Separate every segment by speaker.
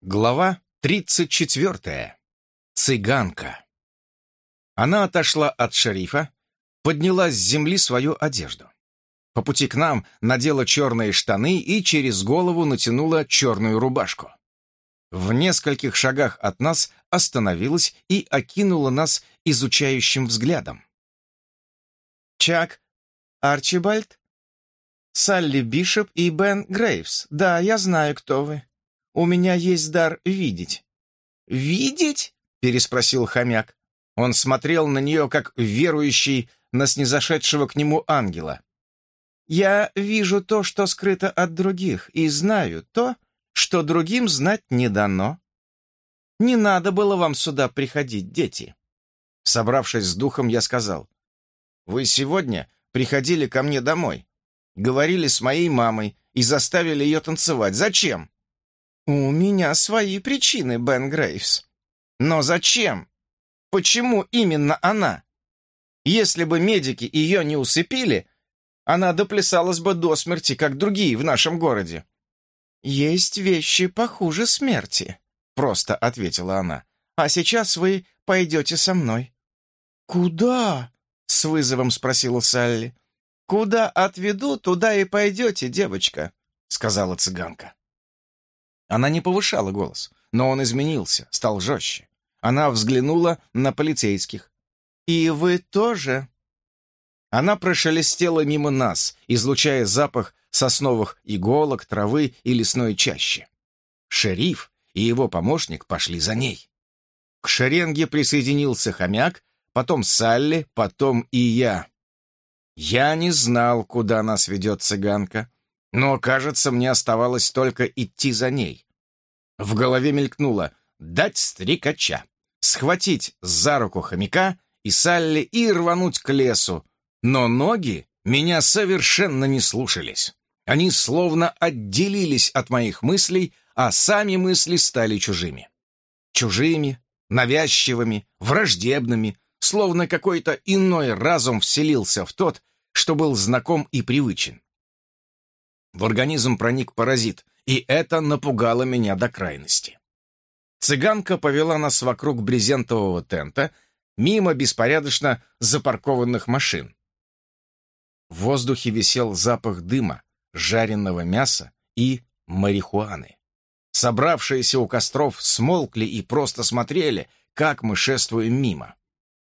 Speaker 1: Глава 34. Цыганка. Она отошла от шерифа, подняла с земли свою одежду. По пути к нам надела черные штаны и через голову натянула черную рубашку. В нескольких шагах от нас остановилась и окинула нас изучающим взглядом.
Speaker 2: «Чак, Арчибальд, Салли Бишоп и Бен Грейвс. Да, я знаю, кто вы. У меня есть дар видеть».
Speaker 1: «Видеть?» — переспросил хомяк. Он смотрел на нее, как верующий на снизошедшего к нему ангела.
Speaker 2: «Я вижу то, что скрыто от других, и знаю то, что другим знать не дано. Не надо было вам сюда приходить, дети».
Speaker 1: Собравшись с духом, я сказал, «Вы сегодня приходили ко мне домой, говорили с моей мамой и заставили ее танцевать. Зачем?»
Speaker 2: «У меня свои причины, Бен Грейвс».
Speaker 1: «Но зачем? Почему именно она? Если бы медики ее не усыпили, она доплясалась бы до смерти, как другие в нашем городе».
Speaker 2: «Есть вещи похуже смерти», — просто ответила она. «А сейчас вы пойдете со мной».
Speaker 1: «Куда?» — с вызовом спросила Салли. «Куда отведу, туда и пойдете, девочка», — сказала цыганка. Она не повышала голос, но он изменился, стал жестче. Она взглянула на полицейских. «И вы тоже?» Она прошелестела мимо нас, излучая запах сосновых иголок, травы и лесной чащи. Шериф и его помощник пошли за ней. К шеренге присоединился хомяк, потом Салли, потом и я. Я не знал, куда нас ведет цыганка, но, кажется, мне оставалось только идти за ней. В голове мелькнуло «дать стрекача», схватить за руку хомяка и Салли и рвануть к лесу, но ноги меня совершенно не слушались. Они словно отделились от моих мыслей, а сами мысли стали чужими. Чужими, навязчивыми, враждебными, словно какой-то иной разум вселился в тот, что был знаком и привычен. В организм проник паразит, и это напугало меня до крайности. Цыганка повела нас вокруг брезентового тента, мимо беспорядочно запаркованных машин. В воздухе висел запах дыма, жареного мяса и марихуаны. Собравшиеся у костров смолкли и просто смотрели, как мы шествуем мимо.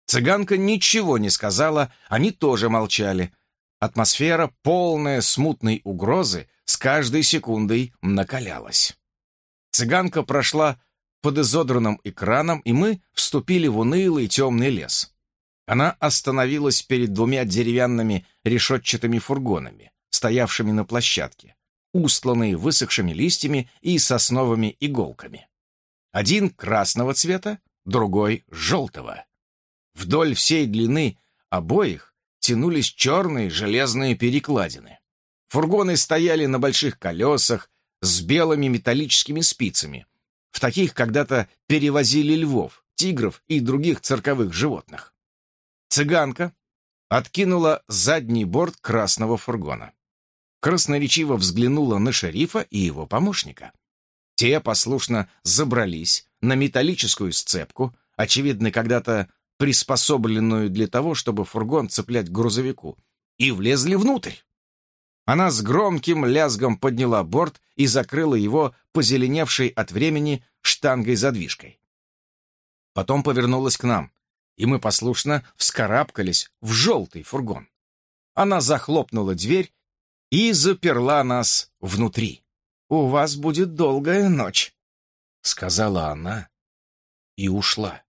Speaker 1: Цыганка ничего не сказала, они тоже молчали, Атмосфера, полная смутной угрозы, с каждой секундой накалялась. Цыганка прошла под изодранным экраном, и мы вступили в унылый темный лес. Она остановилась перед двумя деревянными решетчатыми фургонами, стоявшими на площадке, устланные высохшими листьями и сосновыми иголками. Один красного цвета, другой желтого. Вдоль всей длины обоих тянулись черные железные перекладины. Фургоны стояли на больших колесах с белыми металлическими спицами. В таких когда-то перевозили львов, тигров и других цирковых животных. Цыганка откинула задний борт красного фургона. Красноречиво взглянула на шерифа и его помощника. Те послушно забрались на металлическую сцепку, очевидно, когда-то приспособленную для того, чтобы фургон цеплять к грузовику, и влезли внутрь. Она с громким лязгом подняла борт и закрыла его позеленевшей от времени штангой-задвижкой. Потом повернулась к нам, и мы послушно вскарабкались в желтый фургон. Она захлопнула дверь и заперла нас внутри. «У вас будет долгая ночь», — сказала она и ушла.